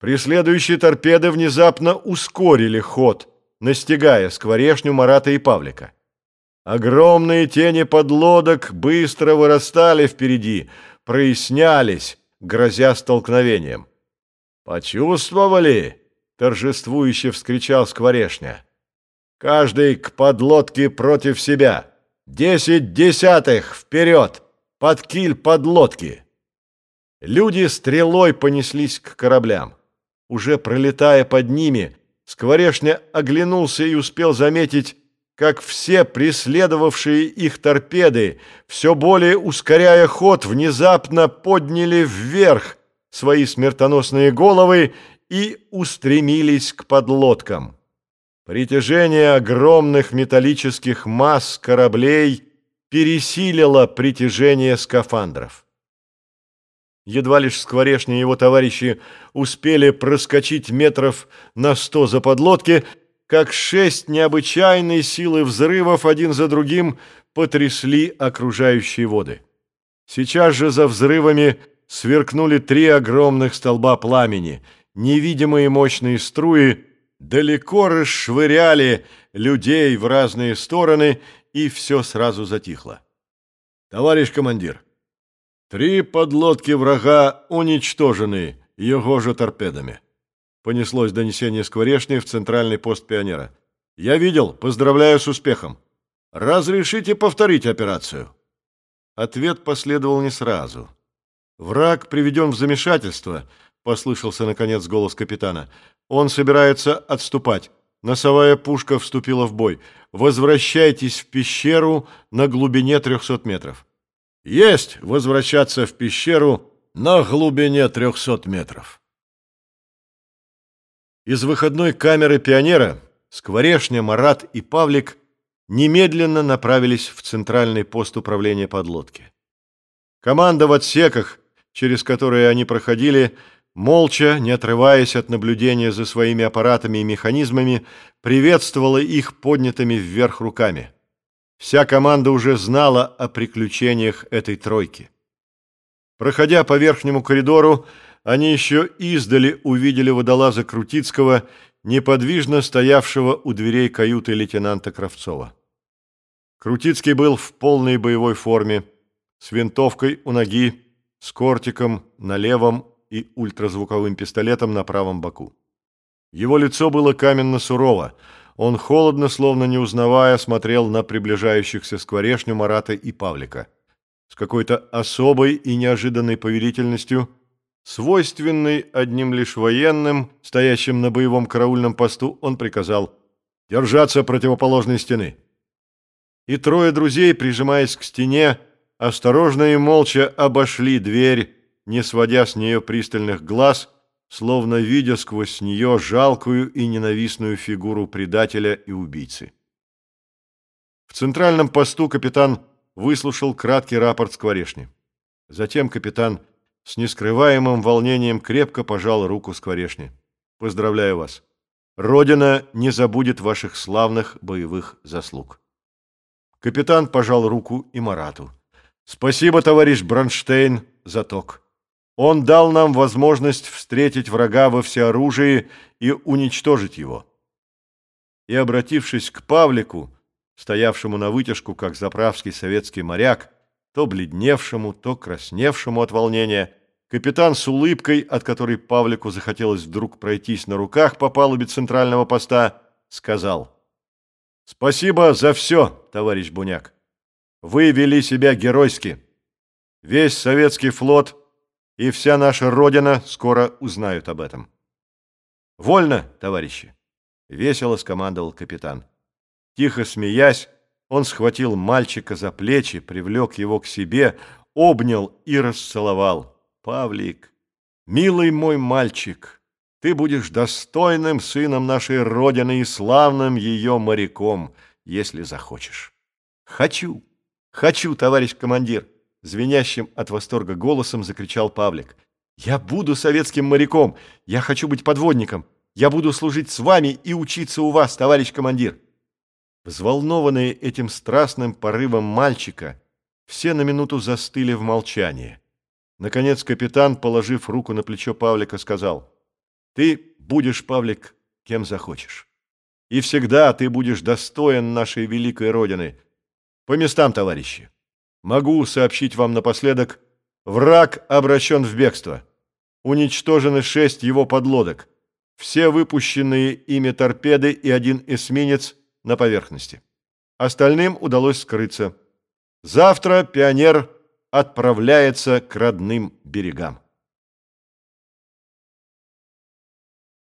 Преследующие торпеды внезапно ускорили ход, настигая скворешню Марата и Павлика. Огромные тени подлодок быстро вырастали впереди, прояснялись, грозя столкновением. «Почувствовали?» — торжествующе вскричал Скворешня. «Каждый к подлодке против себя! Десять десятых вперед! Под киль подлодки!» Люди стрелой понеслись к кораблям. Уже пролетая под ними, Скворешня оглянулся и успел заметить, как все преследовавшие их торпеды, все более ускоряя ход, внезапно подняли вверх свои смертоносные головы и устремились к подлодкам. Притяжение огромных металлических масс кораблей пересилило притяжение скафандров. Едва лишь Скворешня и его товарищи успели проскочить метров на сто за подлодки, как шесть необычайной силы взрывов один за другим потрясли окружающие воды. Сейчас же за взрывами сверкнули три огромных столба пламени. Невидимые мощные струи далеко расшвыряли людей в разные стороны, и все сразу затихло. «Товарищ командир!» Три подлодки врага уничтожены его же торпедами. Понеслось донесение Скворечни в центральный пост пионера. Я видел, поздравляю с успехом. Разрешите повторить операцию? Ответ последовал не сразу. Враг приведен в замешательство, послышался наконец голос капитана. Он собирается отступать. Носовая пушка вступила в бой. Возвращайтесь в пещеру на глубине 300 метров. Есть возвращаться в пещеру на глубине 300 метров. Из выходной камеры пионера Скворешня, Марат и Павлик немедленно направились в центральный пост управления подлодки. Команда в отсеках, через которые они проходили, молча, не отрываясь от наблюдения за своими аппаратами и механизмами, приветствовала их поднятыми вверх руками. Вся команда уже знала о приключениях этой тройки. Проходя по верхнему коридору, они еще издали увидели водолаза Крутицкого, неподвижно стоявшего у дверей каюты лейтенанта Кравцова. Крутицкий был в полной боевой форме, с винтовкой у ноги, с кортиком на левом и ультразвуковым пистолетом на правом боку. Его лицо было каменно-сурово, он холодно, словно не узнавая, смотрел на приближающихся скворешню Марата и Павлика. С какой-то особой и неожиданной повелительностью, свойственной одним лишь военным, стоящим на боевом караульном посту, он приказал «держаться противоположной стены». И трое друзей, прижимаясь к стене, осторожно и молча обошли дверь, не сводя с нее пристальных глаз – словно видя сквозь нее жалкую и ненавистную фигуру предателя и убийцы. В центральном посту капитан выслушал краткий рапорт Скворешни. Затем капитан с нескрываемым волнением крепко пожал руку Скворешни. «Поздравляю вас! Родина не забудет ваших славных боевых заслуг!» Капитан пожал руку и Марату. «Спасибо, товарищ Бронштейн, за ток!» Он дал нам возможность встретить врага во всеоружии и уничтожить его. И, обратившись к Павлику, стоявшему на вытяжку, как заправский советский моряк, то бледневшему, то красневшему от волнения, капитан с улыбкой, от которой Павлику захотелось вдруг пройтись на руках по палубе центрального поста, сказал «Спасибо за все, товарищ Буняк. Вы вели себя геройски. Весь советский флот – и вся наша Родина скоро узнают об этом. «Вольно, товарищи!» — весело скомандовал капитан. Тихо смеясь, он схватил мальчика за плечи, привлек его к себе, обнял и расцеловал. «Павлик, милый мой мальчик, ты будешь достойным сыном нашей Родины и славным ее моряком, если захочешь». «Хочу, хочу, товарищ командир!» Звенящим от восторга голосом закричал Павлик. «Я буду советским моряком! Я хочу быть подводником! Я буду служить с вами и учиться у вас, товарищ командир!» Взволнованные этим страстным порывом мальчика, все на минуту застыли в молчании. Наконец капитан, положив руку на плечо Павлика, сказал, Ты будешь, Павлик, кем захочешь. И всегда ты будешь достоин нашей великой Родины. По местам, товарищи. Могу сообщить вам напоследок, враг обращен в бегство. Уничтожены шесть его подлодок, все выпущенные ими торпеды и один эсминец на поверхности. Остальным удалось скрыться. Завтра пионер отправляется к родным берегам.